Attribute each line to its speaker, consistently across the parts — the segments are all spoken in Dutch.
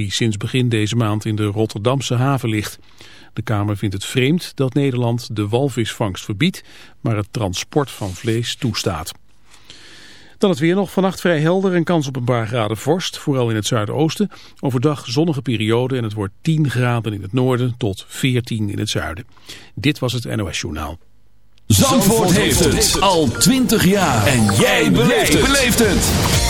Speaker 1: die sinds begin deze maand in de Rotterdamse haven ligt. De Kamer vindt het vreemd dat Nederland de walvisvangst verbiedt, maar het transport van vlees toestaat. Dan het weer nog. Vannacht vrij helder en kans op een paar graden vorst. Vooral in het zuidoosten. Overdag zonnige periode en het wordt 10 graden in het noorden tot 14 in het zuiden. Dit was het NOS Journaal.
Speaker 2: Zandvoort, heeft het al 20 jaar. En jij beleeft het.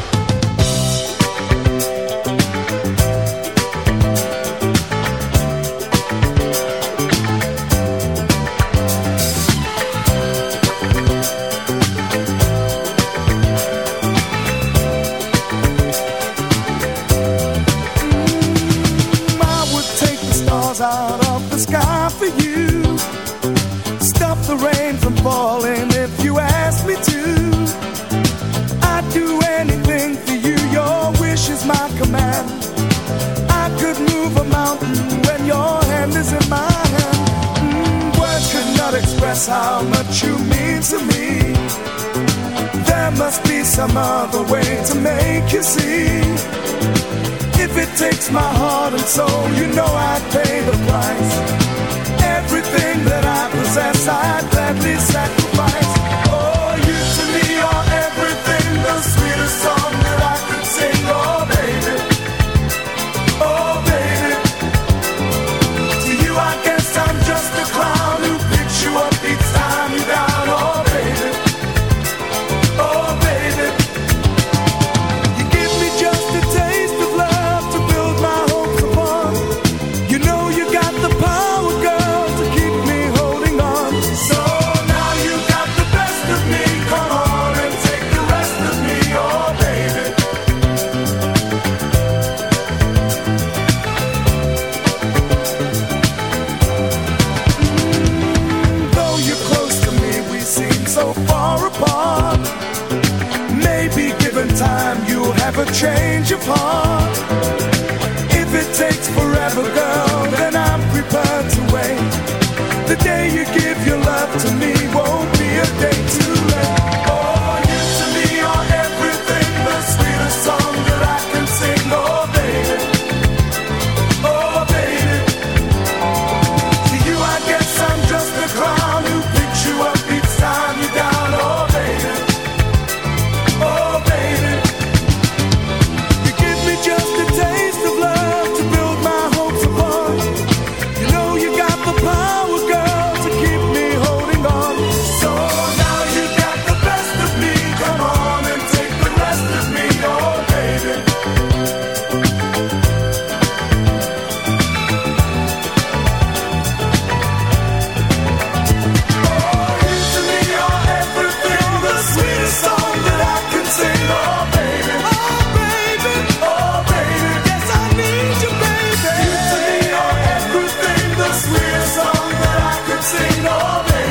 Speaker 2: all.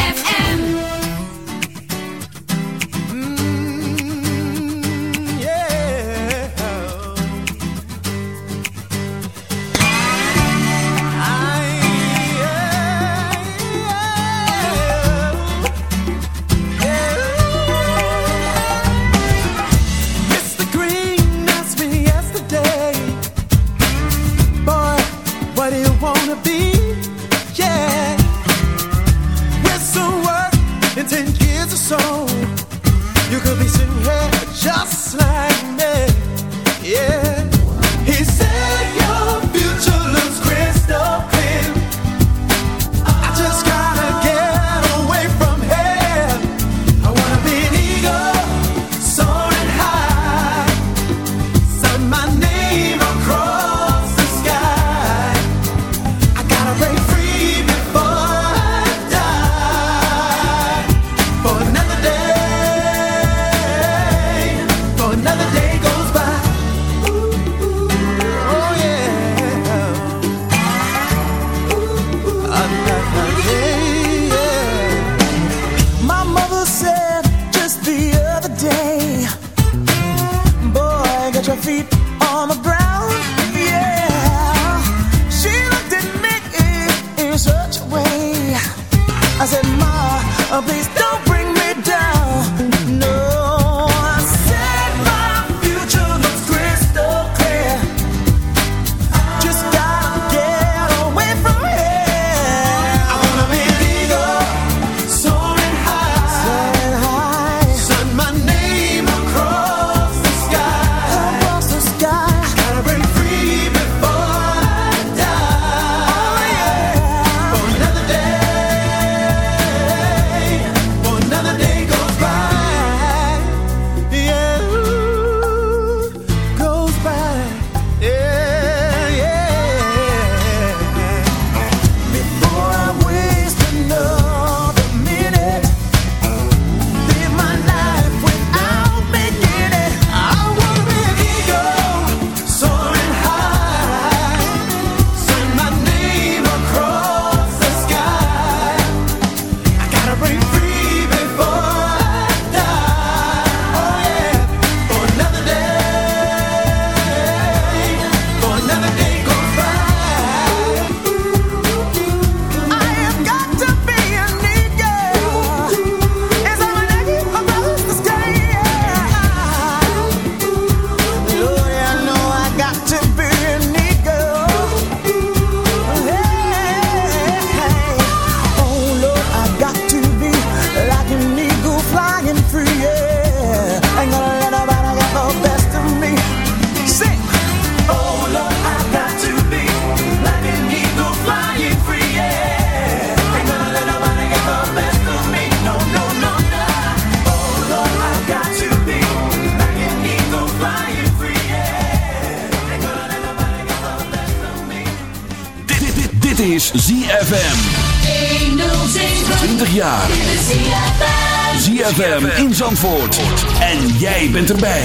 Speaker 2: to
Speaker 3: bed.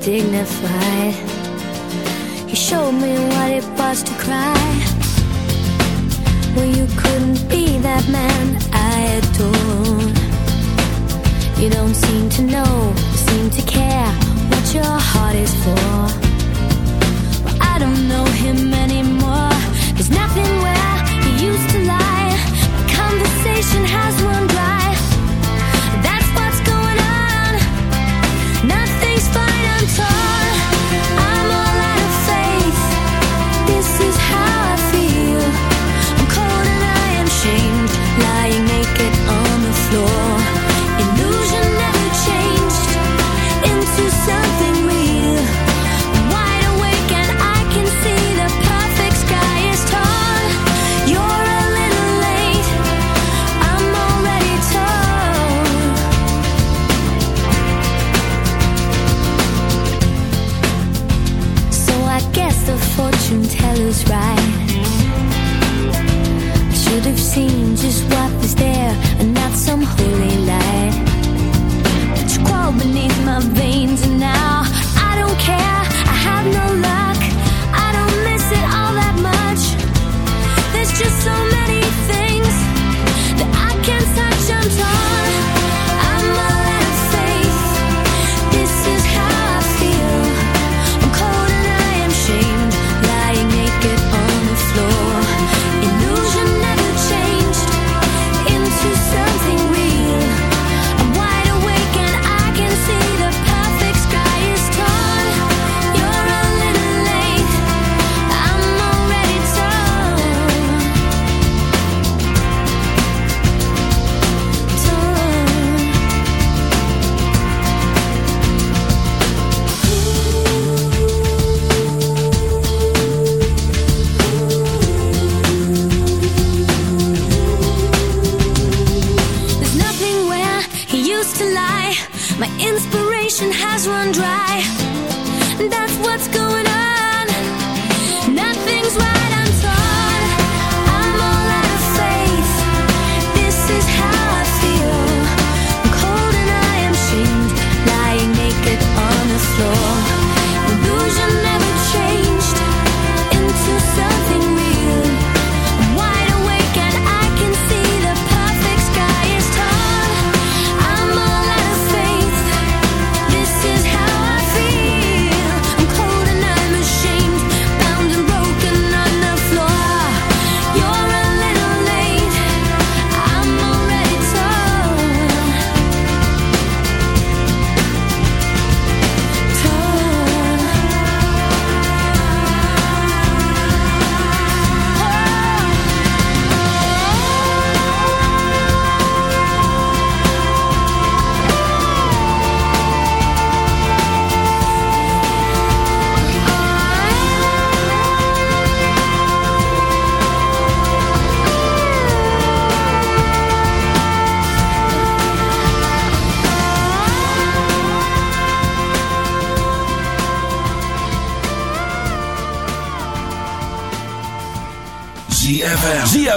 Speaker 3: Dignified. He showed me what it was to cry. Well, you couldn't be that man I adored. You don't seem to know, seem to care what your heart is for. Well, I don't know him anymore. There's nothing where he used to lie. Conversation has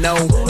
Speaker 4: know.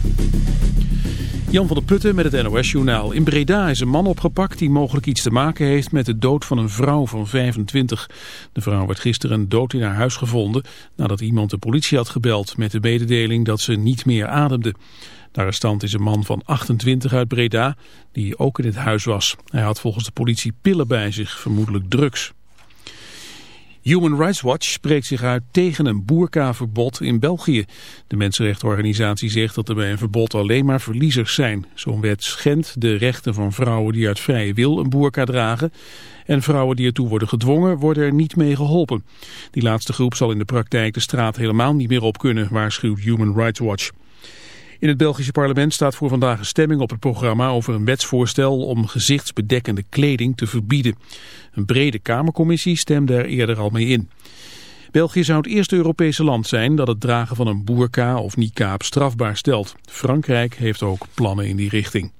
Speaker 1: Jan van der Putten met het NOS-journaal. In Breda is een man opgepakt die mogelijk iets te maken heeft met de dood van een vrouw van 25. De vrouw werd gisteren dood in haar huis gevonden nadat iemand de politie had gebeld met de mededeling dat ze niet meer ademde. De arrestant is een man van 28 uit Breda die ook in het huis was. Hij had volgens de politie pillen bij zich, vermoedelijk drugs. Human Rights Watch spreekt zich uit tegen een boerkaverbod in België. De mensenrechtenorganisatie zegt dat er bij een verbod alleen maar verliezers zijn. Zo'n wet schendt de rechten van vrouwen die uit vrije wil een boerka dragen. En vrouwen die ertoe worden gedwongen worden er niet mee geholpen. Die laatste groep zal in de praktijk de straat helemaal niet meer op kunnen, waarschuwt Human Rights Watch. In het Belgische parlement staat voor vandaag een stemming op het programma over een wetsvoorstel om gezichtsbedekkende kleding te verbieden. Een brede kamercommissie stemde er eerder al mee in. België zou het eerste Europese land zijn dat het dragen van een boerka of niqab strafbaar stelt. Frankrijk heeft ook plannen in die richting.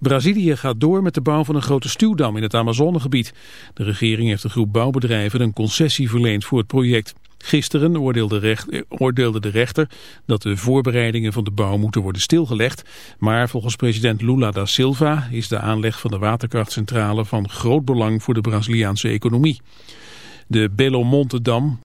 Speaker 1: Brazilië gaat door met de bouw van een grote stuwdam in het Amazonegebied. De regering heeft een groep bouwbedrijven een concessie verleend voor het project. Gisteren oordeelde, recht, oordeelde, de rechter dat de voorbereidingen van de bouw moeten worden stilgelegd. Maar volgens president Lula da Silva is de aanleg van de waterkrachtcentrale van groot belang voor de Braziliaanse economie. De Belo Monte Dam